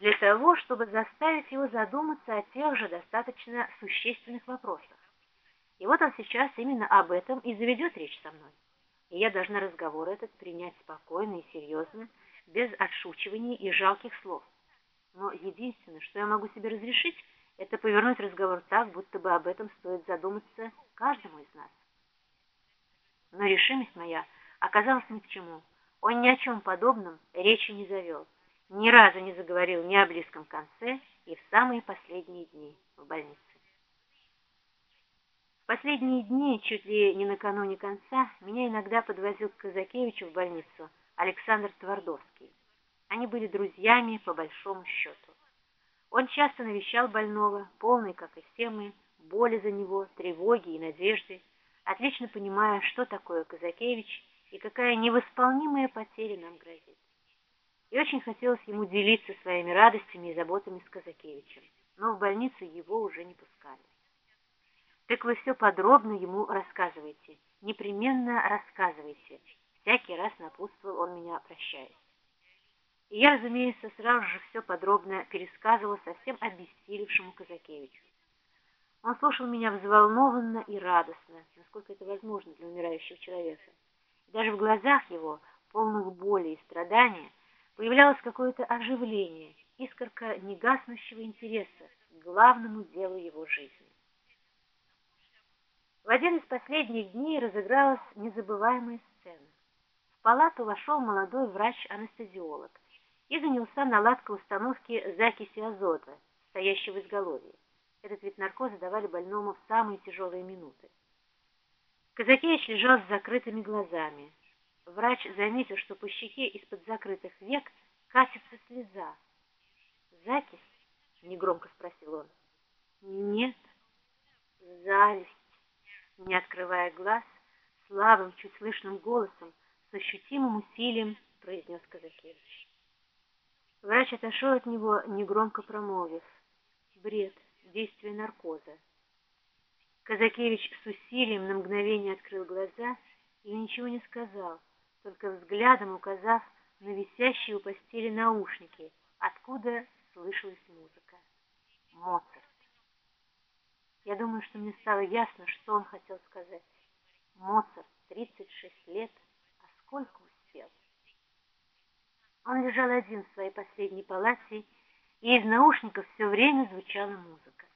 для того, чтобы заставить его задуматься о тех же достаточно существенных вопросах. И вот он сейчас именно об этом и заведет речь со мной. И я должна разговор этот принять спокойно и серьезно, без отшучиваний и жалких слов. Но единственное, что я могу себе разрешить, это повернуть разговор так, будто бы об этом стоит задуматься каждому из нас. Но решимость моя оказалась ни к чему. Он ни о чем подобном речи не завел, ни разу не заговорил ни о близком конце и в самые последние дни в больнице. В последние дни, чуть ли не накануне конца, меня иногда подвозил к Казакевичу в больницу Александр Твардовский. Они были друзьями по большому счету. Он часто навещал больного, полный, как и все мы, боли за него, тревоги и надежды, отлично понимая, что такое Казакевич и какая невосполнимая потеря нам грозит. И очень хотелось ему делиться своими радостями и заботами с Казакевичем, но в больницу его уже не пускали. Так вы все подробно ему рассказывайте, непременно рассказывайте, всякий раз напутствовал он меня, прощаясь. И я, разумеется, сразу же все подробно пересказывала совсем обессилевшему Казакевичу. Он слушал меня взволнованно и радостно, насколько это возможно для умирающего человека. И даже в глазах его, полных боли и страдания, появлялось какое-то оживление, искорка негаснущего интереса к главному делу его жизни. В один из последних дней разыгралась незабываемая сцена. В палату вошел молодой врач-анестезиолог и занялся наладкой установки закиси азота, стоящего в изголовье. Этот вид наркоза давали больному в самые тяжелые минуты. Казакевич лежал с закрытыми глазами. Врач заметил, что по щеке из-под закрытых век катится слеза. «Закись?» — негромко спросил он. «Нет, зависть», — не открывая глаз, слабым, чуть слышным голосом, с ощутимым усилием произнес Казакевич. Врач отошел от него, негромко промолвив. «Бред, действие наркоза». Казакевич с усилием на мгновение открыл глаза и ничего не сказал, только взглядом указав на висящие у постели наушники, откуда слышалась музыка. Моцарт. Я думаю, что мне стало ясно, что он хотел сказать. Моцарт, 36 лет, а сколько успел. Он лежал один в своей последней палате, и из наушников все время звучала музыка.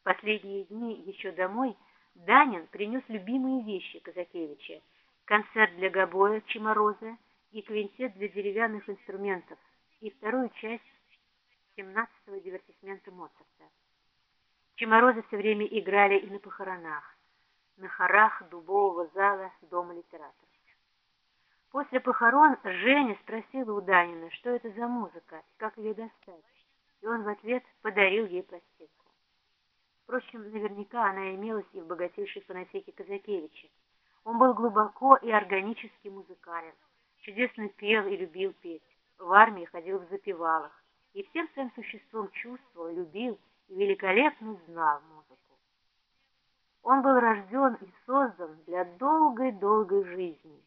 В последние дни еще домой Данин принес любимые вещи Казакевича, концерт для гобоя Чемороза и квинтет для деревянных инструментов, и вторую часть 17-го дивертисмента Моцарта. Чеморозы все время играли и на похоронах, на хорах дубового зала Дома литераторов. После похорон Женя спросила у Данина, что это за музыка и как ее достать, и он в ответ подарил ей пластинку. Впрочем, наверняка она имелась и в богатейшей фонотеке Казакевича. Он был глубоко и органически музыкален, чудесно пел и любил петь, в армии ходил в запевалах и всем своим существом чувствовал, любил и великолепно знал музыку. Он был рожден и создан для долгой-долгой жизни,